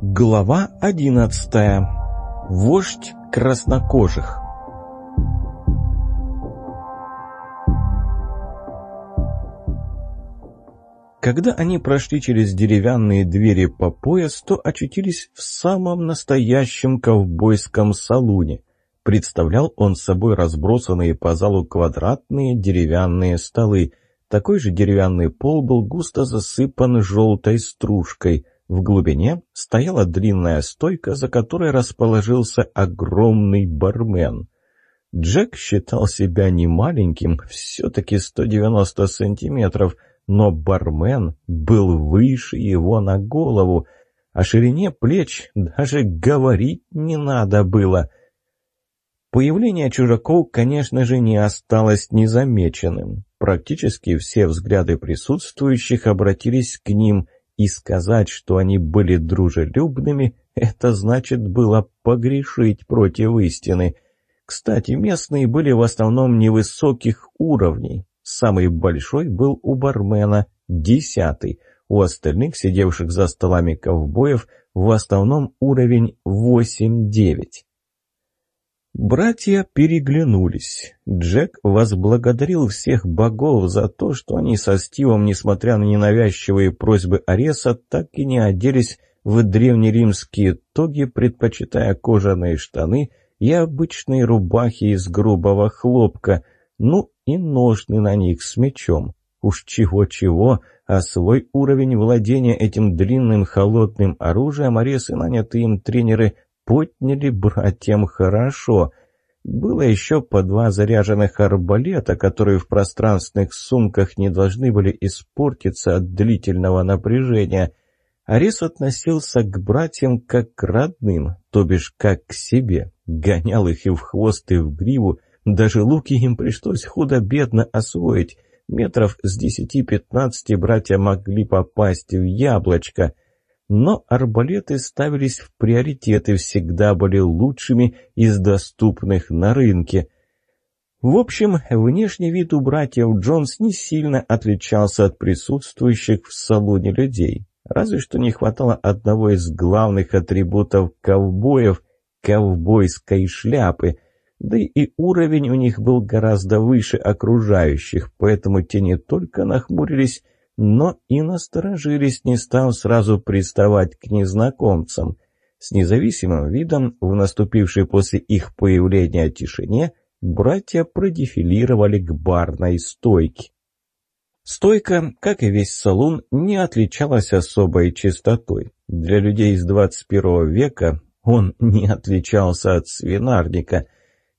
Глава одиннадцатая. Вождь краснокожих. Когда они прошли через деревянные двери по пояс, то очутились в самом настоящем ковбойском салуне. Представлял он собой разбросанные по залу квадратные деревянные столы. Такой же деревянный пол был густо засыпан желтой стружкой – в глубине стояла длинная стойка, за которой расположился огромный бармен. Джек считал себя не маленьким, все-таки 190 сантиметров, но бармен был выше его на голову. О ширине плеч даже говорить не надо было. Появление чужаков, конечно же, не осталось незамеченным. Практически все взгляды присутствующих обратились к ним – и сказать, что они были дружелюбными, это значит было погрешить против истины. Кстати, местные были в основном невысоких уровней. Самый большой был у бармена, десятый. У остальных, сидевших за столами ковбоев, в основном уровень восемь-девять. Братья переглянулись. Джек возблагодарил всех богов за то, что они со Стивом, несмотря на ненавязчивые просьбы Ареса, так и не оделись в древнеримские тоги, предпочитая кожаные штаны и обычные рубахи из грубого хлопка, ну и ножны на них с мечом. Уж чего-чего, а свой уровень владения этим длинным холодным оружием Арес и нанятые им тренеры подняли братьям хорошо. Было еще по два заряженных арбалета, которые в пространственных сумках не должны были испортиться от длительного напряжения. Арис относился к братьям как к родным, то бишь как к себе. Гонял их и в хвост, и в гриву. Даже луки им пришлось худо-бедно освоить. Метров с десяти-пятнадцати братья могли попасть в яблочко — но арбалеты ставились в приоритет и всегда были лучшими из доступных на рынке. В общем, внешний вид у братьев Джонс не сильно отличался от присутствующих в салоне людей. Разве что не хватало одного из главных атрибутов ковбоев – ковбойской шляпы. Да и уровень у них был гораздо выше окружающих, поэтому те не только нахмурились – но и насторожились, не став сразу приставать к незнакомцам. С независимым видом, в наступившей после их появления тишине, братья продефилировали к барной стойке. Стойка, как и весь салон, не отличалась особой чистотой. Для людей из 21 века он не отличался от свинарника.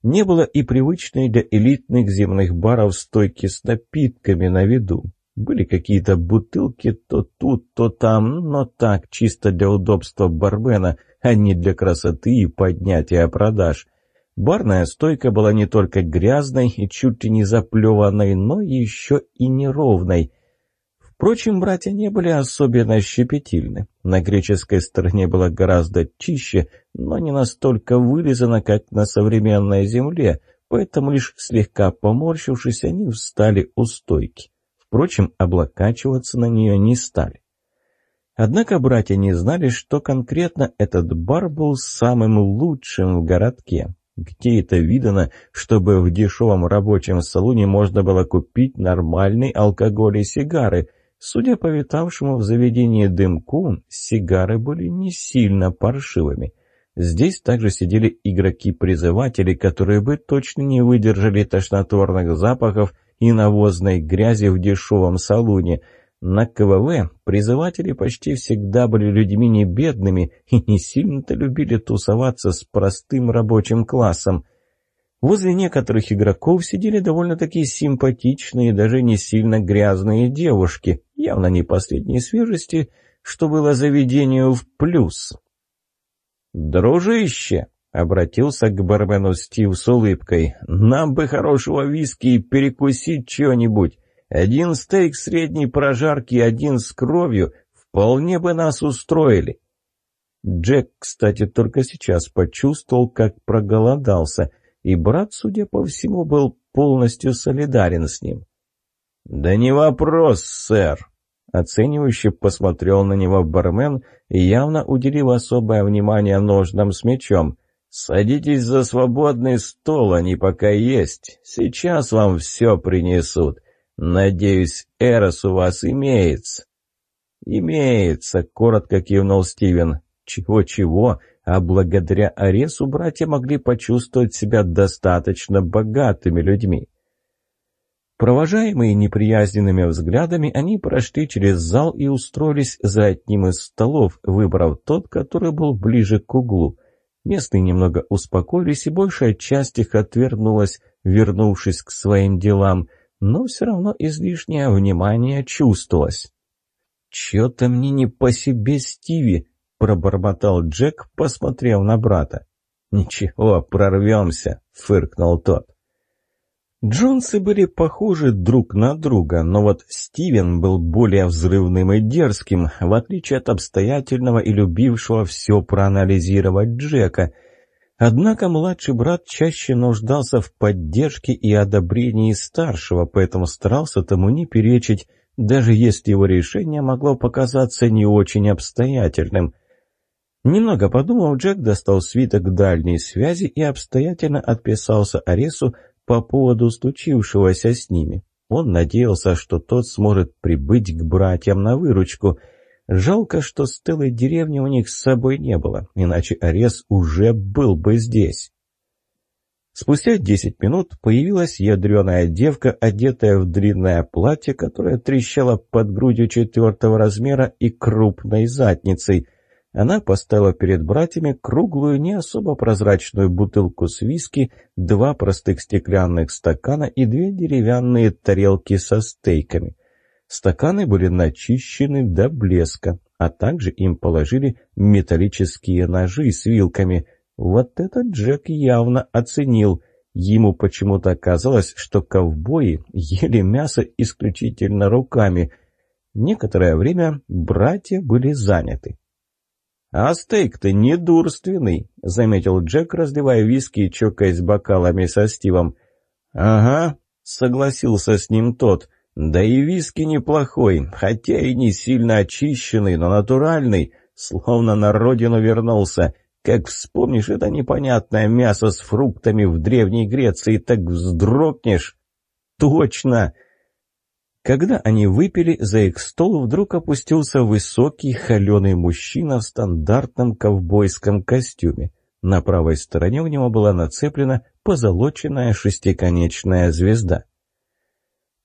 Не было и привычной для элитных земных баров стойки с напитками на виду. Были какие-то бутылки то тут, то там, но так, чисто для удобства бармена, а не для красоты и поднятия продаж. Барная стойка была не только грязной и чуть ли не заплеванной, но еще и неровной. Впрочем, братья не были особенно щепетильны. На греческой стороне было гораздо чище, но не настолько вылизано, как на современной земле, поэтому лишь слегка поморщившись, они встали у стойки. Впрочем, облокачиваться на нее не стали. Однако братья не знали, что конкретно этот бар был самым лучшим в городке. Где это видано, чтобы в дешевом рабочем салоне можно было купить нормальный алкоголь и сигары? Судя по витавшему в заведении дымку, сигары были не сильно паршивыми. Здесь также сидели игроки-призыватели, которые бы точно не выдержали тошнотворных запахов и навозной грязи в дешевом салуне. На КВВ призыватели почти всегда были людьми не бедными и не сильно-то любили тусоваться с простым рабочим классом. Возле некоторых игроков сидели довольно-таки симпатичные, даже не сильно грязные девушки, явно не последней свежести, что было заведению в плюс. «Дружище!» — обратился к бармену Стив с улыбкой. «Нам бы хорошего виски и перекусить чего-нибудь. Один стейк средней прожарки и один с кровью вполне бы нас устроили». Джек, кстати, только сейчас почувствовал, как проголодался, и брат, судя по всему, был полностью солидарен с ним. «Да не вопрос, сэр», Оценивающе посмотрел на него бармен, явно уделив особое внимание ножнам с мечом. «Садитесь за свободный стол, они пока есть. Сейчас вам все принесут. Надеюсь, Эрос у вас имеется». «Имеется», — коротко кивнул Стивен. «Чего-чего, а благодаря Аресу братья могли почувствовать себя достаточно богатыми людьми». Провожаемые неприязненными взглядами, они прошли через зал и устроились за одним из столов, выбрав тот, который был ближе к углу. Местные немного успокоились, и большая часть их отвернулась, вернувшись к своим делам, но все равно излишнее внимание чувствовалось. «Чё-то мне не по себе, Стиви», — пробормотал Джек, посмотрев на брата. «Ничего, прорвемся», — фыркнул тот. Джонсы были похожи друг на друга, но вот Стивен был более взрывным и дерзким, в отличие от обстоятельного и любившего все проанализировать Джека. Однако младший брат чаще нуждался в поддержке и одобрении старшего, поэтому старался тому не перечить, даже если его решение могло показаться не очень обстоятельным. Немного подумав, Джек достал свиток дальней связи и обстоятельно отписался Аресу по поводу случившегося с ними. Он надеялся, что тот сможет прибыть к братьям на выручку. Жалко, что стелы деревни у них с собой не было, иначе Арес уже был бы здесь. Спустя десять минут появилась ядреная девка, одетая в длинное платье, которое трещало под грудью четвертого размера и крупной задницей – она поставила перед братьями круглую, не особо прозрачную бутылку с виски, два простых стеклянных стакана и две деревянные тарелки со стейками. Стаканы были начищены до блеска, а также им положили металлические ножи с вилками. Вот этот Джек явно оценил. Ему почему-то казалось, что ковбои ели мясо исключительно руками. Некоторое время братья были заняты. «А стейк-то недурственный», — заметил Джек, разливая виски и чокаясь бокалами со Стивом. «Ага», — согласился с ним тот. «Да и виски неплохой, хотя и не сильно очищенный, но натуральный, словно на родину вернулся. Как вспомнишь это непонятное мясо с фруктами в Древней Греции, так вздрогнешь». «Точно!» Когда они выпили, за их стол вдруг опустился высокий, холеный мужчина в стандартном ковбойском костюме. На правой стороне у него была нацеплена позолоченная шестиконечная звезда.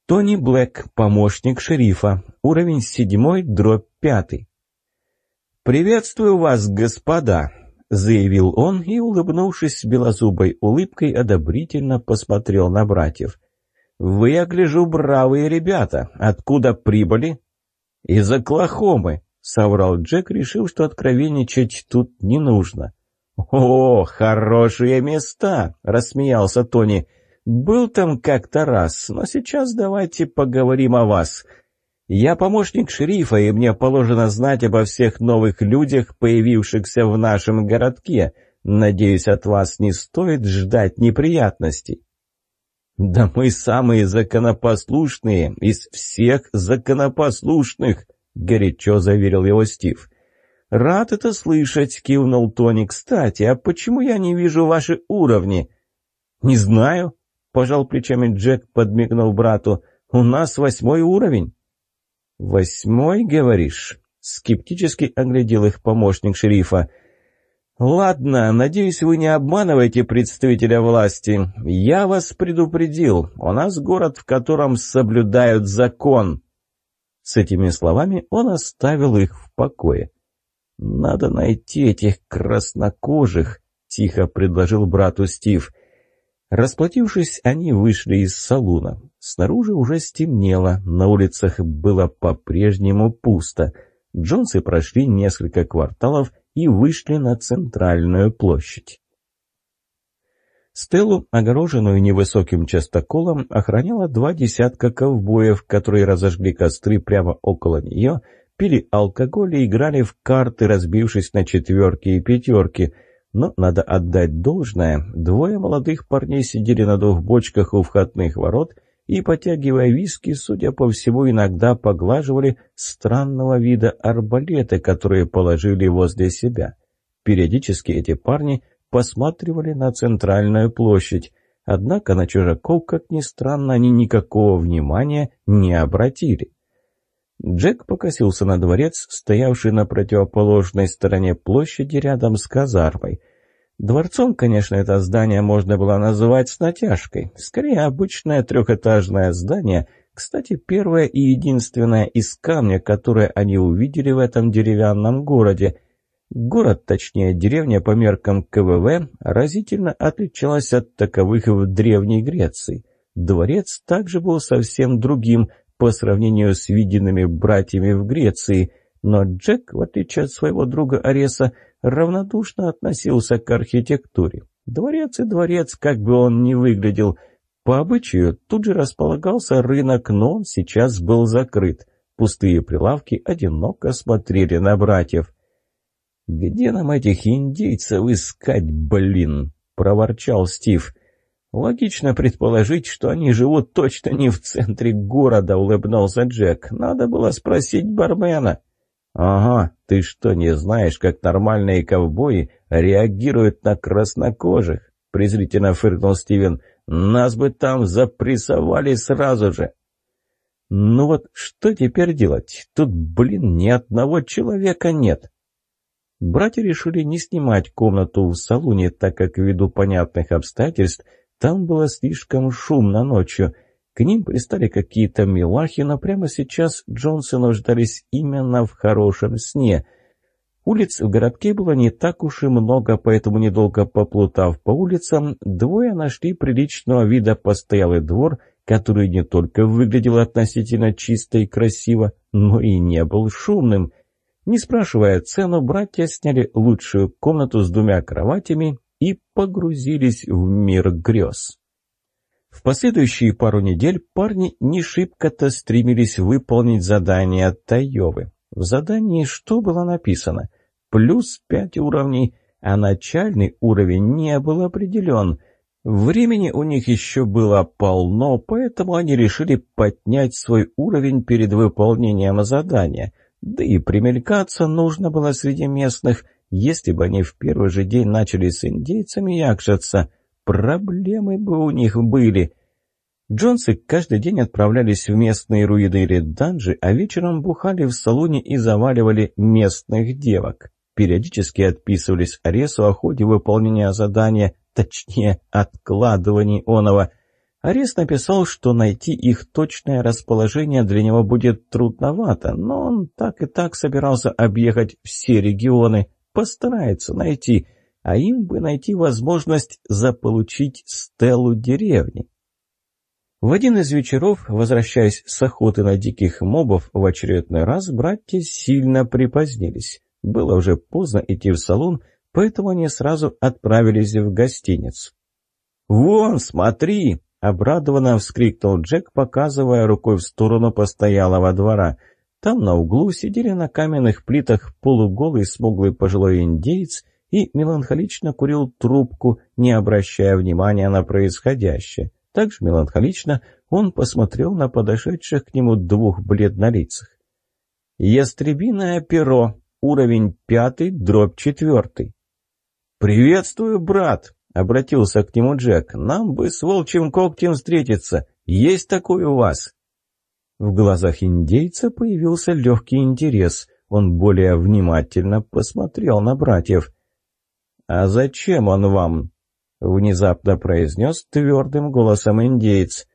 Тони Блэк, помощник шерифа, уровень седьмой, дробь пятый. «Приветствую вас, господа!» — заявил он и, улыбнувшись белозубой улыбкой, одобрительно посмотрел на братьев. «Вы, я гляжу, бравые ребята. Откуда прибыли?» «Из Оклахомы», — соврал Джек, решив, что откровенничать тут не нужно. «О, хорошие места!» — рассмеялся Тони. «Был там как-то раз, но сейчас давайте поговорим о вас. Я помощник шерифа, и мне положено знать обо всех новых людях, появившихся в нашем городке. Надеюсь, от вас не стоит ждать неприятностей». «Да мы самые законопослушные из всех законопослушных», — горячо заверил его Стив. «Рад это слышать», — кивнул Тони. «Кстати, а почему я не вижу ваши уровни?» «Не знаю», — пожал плечами Джек, подмигнув брату. «У нас восьмой уровень». «Восьмой, говоришь?» — скептически оглядел их помощник шерифа. «Ладно, надеюсь, вы не обманываете представителя власти. Я вас предупредил. У нас город, в котором соблюдают закон». С этими словами он оставил их в покое. «Надо найти этих краснокожих», — тихо предложил брату Стив. Расплатившись, они вышли из салуна. Снаружи уже стемнело, на улицах было по-прежнему пусто. Джонсы прошли несколько кварталов и вышли на центральную площадь. Стеллу, огороженную невысоким частоколом, охраняло два десятка ковбоев, которые разожгли костры прямо около нее, пили алкоголь и играли в карты, разбившись на четверки и пятерки. Но надо отдать должное, двое молодых парней сидели на двух бочках у входных ворот и, потягивая виски, судя по всему, иногда поглаживали странного вида арбалеты, которые положили возле себя. Периодически эти парни посматривали на центральную площадь, однако на чужаков, как ни странно, они никакого внимания не обратили. Джек покосился на дворец, стоявший на противоположной стороне площади рядом с казармой – Дворцом, конечно, это здание можно было называть с натяжкой. Скорее, обычное трехэтажное здание, кстати, первое и единственное из камня, которое они увидели в этом деревянном городе. Город, точнее деревня по меркам КВВ, разительно отличалась от таковых в Древней Греции. Дворец также был совсем другим по сравнению с виденными братьями в Греции, но Джек, в отличие от своего друга Ареса, равнодушно относился к архитектуре. Дворец и дворец, как бы он ни выглядел. По обычаю тут же располагался рынок, но он сейчас был закрыт. Пустые прилавки одиноко смотрели на братьев. «Где нам этих индейцев искать, блин?» — проворчал Стив. «Логично предположить, что они живут точно не в центре города», — улыбнулся Джек. «Надо было спросить бармена». «Ага, ты что, не знаешь, как нормальные ковбои реагируют на краснокожих?» — презрительно фыркнул Стивен. «Нас бы там запрессовали сразу же!» «Ну вот что теперь делать? Тут, блин, ни одного человека нет!» Братья решили не снимать комнату в салоне, так как ввиду понятных обстоятельств там было слишком шумно ночью — к ним пристали какие-то милахи, но прямо сейчас Джонсы нуждались именно в хорошем сне. Улиц в городке было не так уж и много, поэтому, недолго поплутав по улицам, двое нашли приличного вида постоялый двор, который не только выглядел относительно чисто и красиво, но и не был шумным. Не спрашивая цену, братья сняли лучшую комнату с двумя кроватями и погрузились в мир грез. В последующие пару недель парни не шибко-то стремились выполнить задание Таевы. В задании что было написано? Плюс пять уровней, а начальный уровень не был определен. Времени у них еще было полно, поэтому они решили поднять свой уровень перед выполнением задания. Да и примелькаться нужно было среди местных, если бы они в первый же день начали с индейцами якшаться – Проблемы бы у них были. Джонсы каждый день отправлялись в местные руины или данжи, а вечером бухали в салоне и заваливали местных девок. Периодически отписывались Аресу о ходе выполнения задания, точнее, откладывания оного. Арес написал, что найти их точное расположение для него будет трудновато, но он так и так собирался объехать все регионы, постарается найти – а им бы найти возможность заполучить стелу деревни. В один из вечеров, возвращаясь с охоты на диких мобов, в очередной раз братья сильно припозднились. Было уже поздно идти в салон, поэтому они сразу отправились в гостиницу. «Вон, смотри!» — обрадованно вскрикнул Джек, показывая рукой в сторону постоялого двора. Там на углу сидели на каменных плитах полуголый смуглый пожилой индейец и меланхолично курил трубку, не обращая внимания на происходящее. Также меланхолично он посмотрел на подошедших к нему двух бледнолицых. «Ястребиное перо, уровень пятый, дробь четвертый». «Приветствую, брат!» — обратился к нему Джек. «Нам бы с волчьим когтем встретиться. Есть такой у вас?» В глазах индейца появился легкий интерес. Он более внимательно посмотрел на братьев. «А зачем он вам?» — внезапно произнес твердым голосом индейец.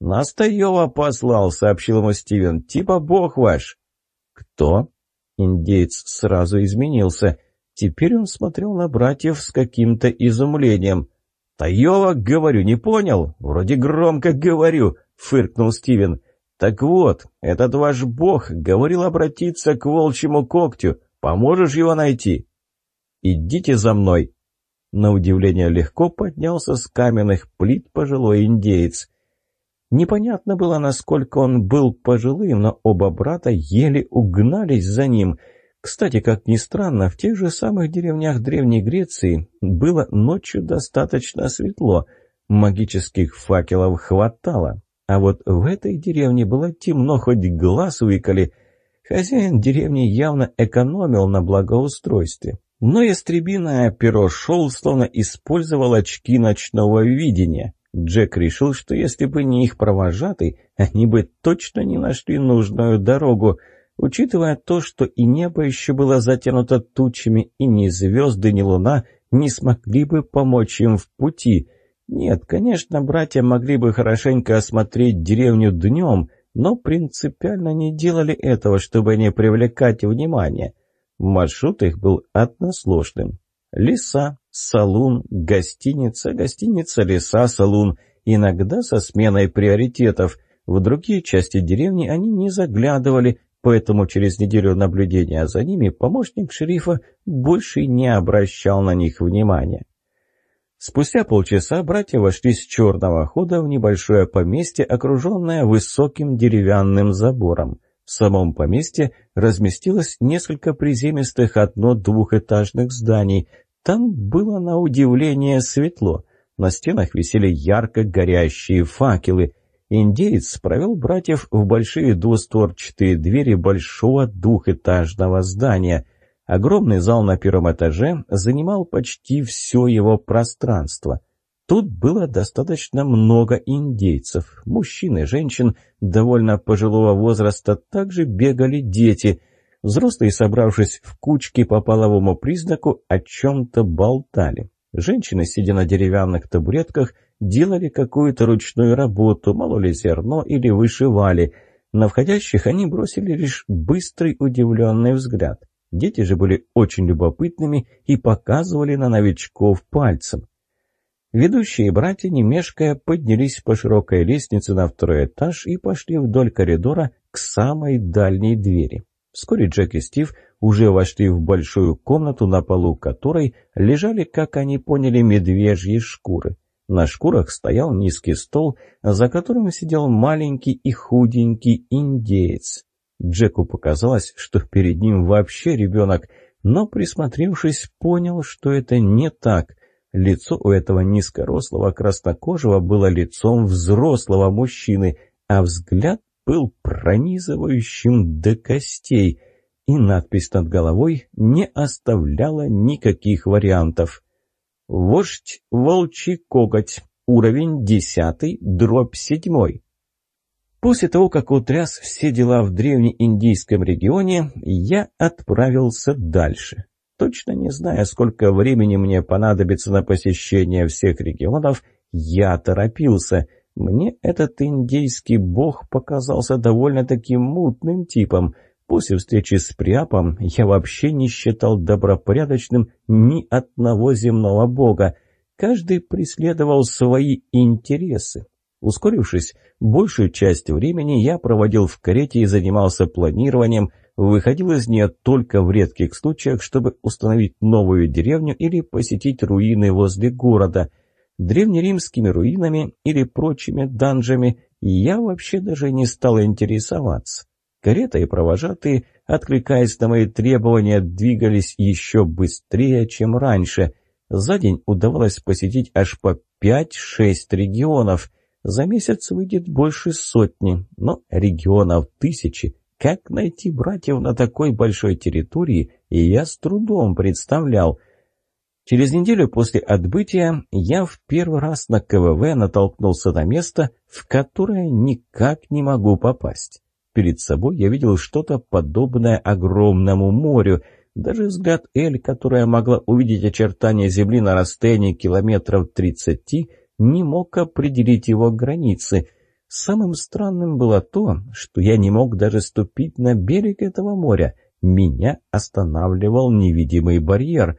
«Нас Таева послал», — сообщил ему Стивен. «Типа бог ваш». «Кто?» — индейец сразу изменился. Теперь он смотрел на братьев с каким-то изумлением. «Таева, говорю, не понял? Вроде громко говорю», — фыркнул Стивен. «Так вот, этот ваш бог говорил обратиться к волчьему когтю. Поможешь его найти?» «Идите за мной!» На удивление легко поднялся с каменных плит пожилой индеец. Непонятно было, насколько он был пожилым, но оба брата еле угнались за ним. Кстати, как ни странно, в тех же самых деревнях Древней Греции было ночью достаточно светло. Магических факелов хватало. А вот в этой деревне было темно, хоть глаз выколи. Хозяин деревни явно экономил на благоустройстве. Но ястребиное перо шел, словно использовал очки ночного видения. Джек решил, что если бы не их провожатый, они бы точно не нашли нужную дорогу, учитывая то, что и небо еще было затянуто тучами, и ни звезды, ни луна не смогли бы помочь им в пути. Нет, конечно, братья могли бы хорошенько осмотреть деревню днем, но принципиально не делали этого, чтобы не привлекать внимание. Маршрут их был односложным. Леса, салун, гостиница, гостиница, леса, салун. Иногда со сменой приоритетов. В другие части деревни они не заглядывали, поэтому через неделю наблюдения за ними помощник шерифа больше не обращал на них внимания. Спустя полчаса братья вошли с черного хода в небольшое поместье, окруженное высоким деревянным забором. В самом поместье разместилось несколько приземистых одно-двухэтажных зданий. Там было на удивление светло. На стенах висели ярко горящие факелы. Индеец провел братьев в большие двустворчатые двери большого двухэтажного здания. Огромный зал на первом этаже занимал почти все его пространство. Тут было достаточно много индейцев. Мужчин и женщин довольно пожилого возраста также бегали дети. Взрослые, собравшись в кучки по половому признаку, о чем-то болтали. Женщины, сидя на деревянных табуретках, делали какую-то ручную работу, мололи зерно или вышивали. На входящих они бросили лишь быстрый удивленный взгляд. Дети же были очень любопытными и показывали на новичков пальцем. Ведущие братья, не мешкая, поднялись по широкой лестнице на второй этаж и пошли вдоль коридора к самой дальней двери. Вскоре Джек и Стив уже вошли в большую комнату, на полу которой лежали, как они поняли, медвежьи шкуры. На шкурах стоял низкий стол, за которым сидел маленький и худенький индеец. Джеку показалось, что перед ним вообще ребенок, но, присмотревшись, понял, что это не так. Лицо у этого низкорослого краснокожего было лицом взрослого мужчины, а взгляд был пронизывающим до костей, и надпись над головой не оставляла никаких вариантов. «Вождь волчий коготь, уровень десятый, дробь седьмой». После того, как утряс все дела в древнеиндийском регионе, я отправился дальше. Точно не зная, сколько времени мне понадобится на посещение всех регионов, я торопился. Мне этот индейский бог показался довольно-таки мутным типом. После встречи с Приапом я вообще не считал добропорядочным ни одного земного бога. Каждый преследовал свои интересы. Ускорившись, большую часть времени я проводил в карете и занимался планированием – выходил из нее только в редких случаях, чтобы установить новую деревню или посетить руины возле города. Древнеримскими руинами или прочими данжами я вообще даже не стал интересоваться. Карета и провожатые, откликаясь на мои требования, двигались еще быстрее, чем раньше. За день удавалось посетить аж по 5-6 регионов. За месяц выйдет больше сотни, но регионов тысячи. Как найти братьев на такой большой территории, я с трудом представлял. Через неделю после отбытия я в первый раз на КВВ натолкнулся на место, в которое никак не могу попасть. Перед собой я видел что-то подобное огромному морю. Даже взгляд Эль, которая могла увидеть очертания Земли на расстоянии километров тридцати, не мог определить его границы. Самым странным было то, что я не мог даже ступить на берег этого моря. Меня останавливал невидимый барьер.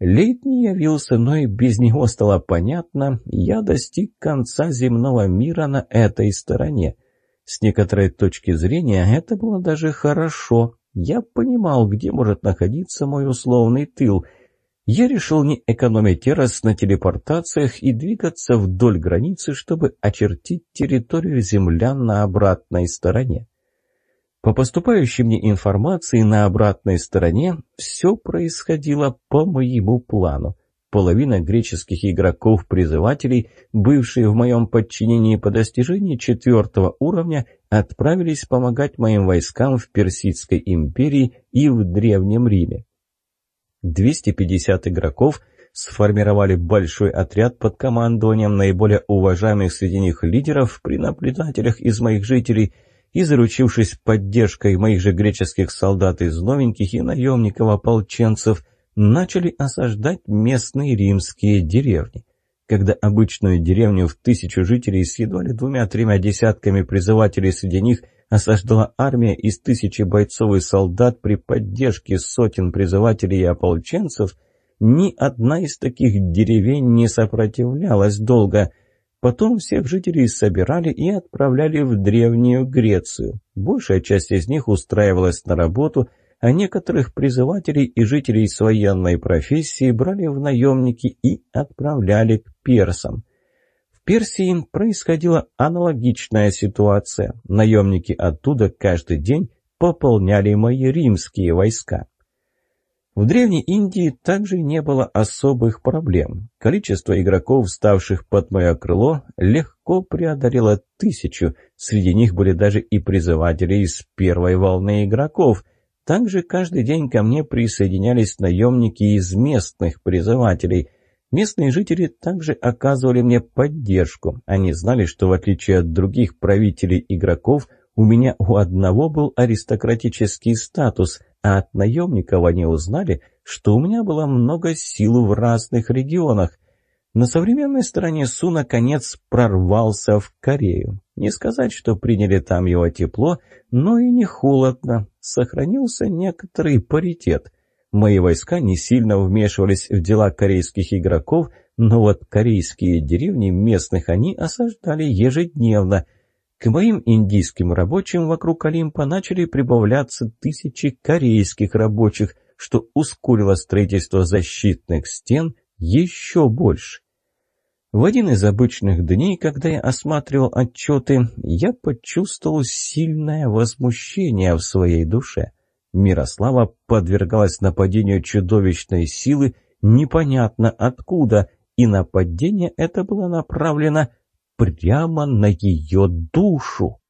Лейт не явился, но и без него стало понятно, я достиг конца земного мира на этой стороне. С некоторой точки зрения это было даже хорошо. Я понимал, где может находиться мой условный тыл — я решил не экономить раз на телепортациях и двигаться вдоль границы, чтобы очертить территорию землян на обратной стороне. По поступающей мне информации на обратной стороне все происходило по моему плану. Половина греческих игроков-призывателей, бывшие в моем подчинении по достижении четвертого уровня, отправились помогать моим войскам в Персидской империи и в Древнем Риме. 250 игроков сформировали большой отряд под командованием наиболее уважаемых среди них лидеров при наблюдателях из моих жителей и, заручившись поддержкой моих же греческих солдат из новеньких и наемников-ополченцев – начали осаждать местные римские деревни. Когда обычную деревню в тысячу жителей с едва ли двумя-тремя десятками призывателей среди них осаждала армия из тысячи бойцов и солдат при поддержке сотен призывателей и ополченцев, ни одна из таких деревень не сопротивлялась долго. Потом всех жителей собирали и отправляли в Древнюю Грецию. Большая часть из них устраивалась на работу – а некоторых призывателей и жителей с военной профессии брали в наемники и отправляли к персам. Персии происходила аналогичная ситуация. Наемники оттуда каждый день пополняли мои римские войска. В Древней Индии также не было особых проблем. Количество игроков, ставших под мое крыло, легко преодолело тысячу. Среди них были даже и призыватели из первой волны игроков – также каждый день ко мне присоединялись наемники из местных призывателей. Местные жители также оказывали мне поддержку. Они знали, что в отличие от других правителей игроков, у меня у одного был аристократический статус, а от наемников они узнали, что у меня было много сил в разных регионах. На современной стороне Су наконец прорвался в Корею. Не сказать, что приняли там его тепло, но и не холодно. Сохранился некоторый паритет. Мои войска не сильно вмешивались в дела корейских игроков, но вот корейские деревни местных они осаждали ежедневно. К моим индийским рабочим вокруг Олимпа начали прибавляться тысячи корейских рабочих, что ускорило строительство защитных стен еще больше. В один из обычных дней, когда я осматривал отчеты, я почувствовал сильное возмущение в своей душе. Мирослава подвергалась нападению чудовищной силы непонятно откуда, и нападение это было направлено прямо на ее душу.